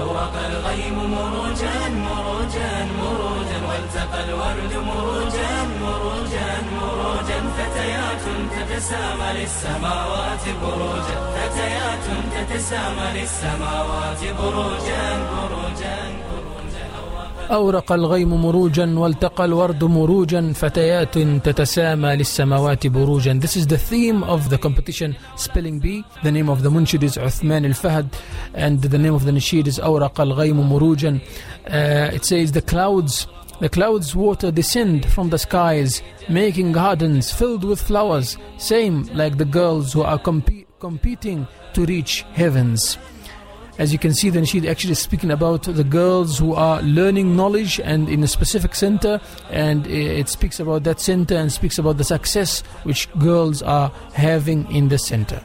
أورق الغيم مروجا مروجا مروجا والتقى الورد مروجا مروجا مروجا فتيات تتسامى للسماوات بروجا فتيات تتسامى للسماوات بروجا أورق أورق الغيم الغيم مروجا مروجا مروجا والتقى الورد فتيات تتسامى للسماوات بروجا This is is is the the The the the the the The theme of of of competition Spelling Bee name name And uh, It says clouds clouds water descend from the skies Making gardens filled with flowers Same like the girls who are comp competing to reach heavens As you can see, the nasheed actually is speaking about the girls who are learning knowledge and in a specific center, and it speaks about that center and speaks about the success which girls are having in the center.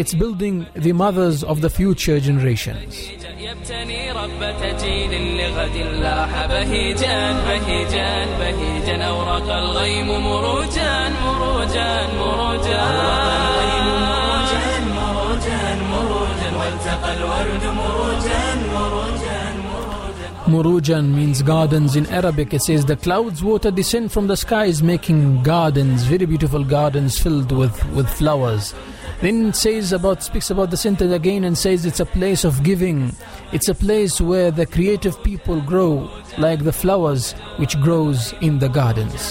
It's building re Mars of the future generation مرو پیٹ people grow like the flowers which grows in gardens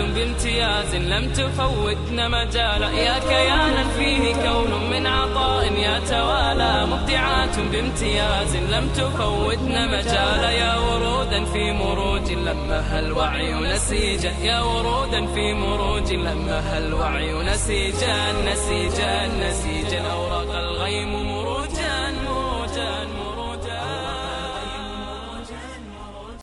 بامتياز لم تفوتنا مجالا يا كيانا فيه كون من عطاء يا توالى مبدعات بامتياز لم تفوتنا مجالا يا ورودا في مروج لمها الوعي نسيجا يا ورودا في مروج لمها الوعي نسيجا نسيجا نسيجا أوراق الغيم مروج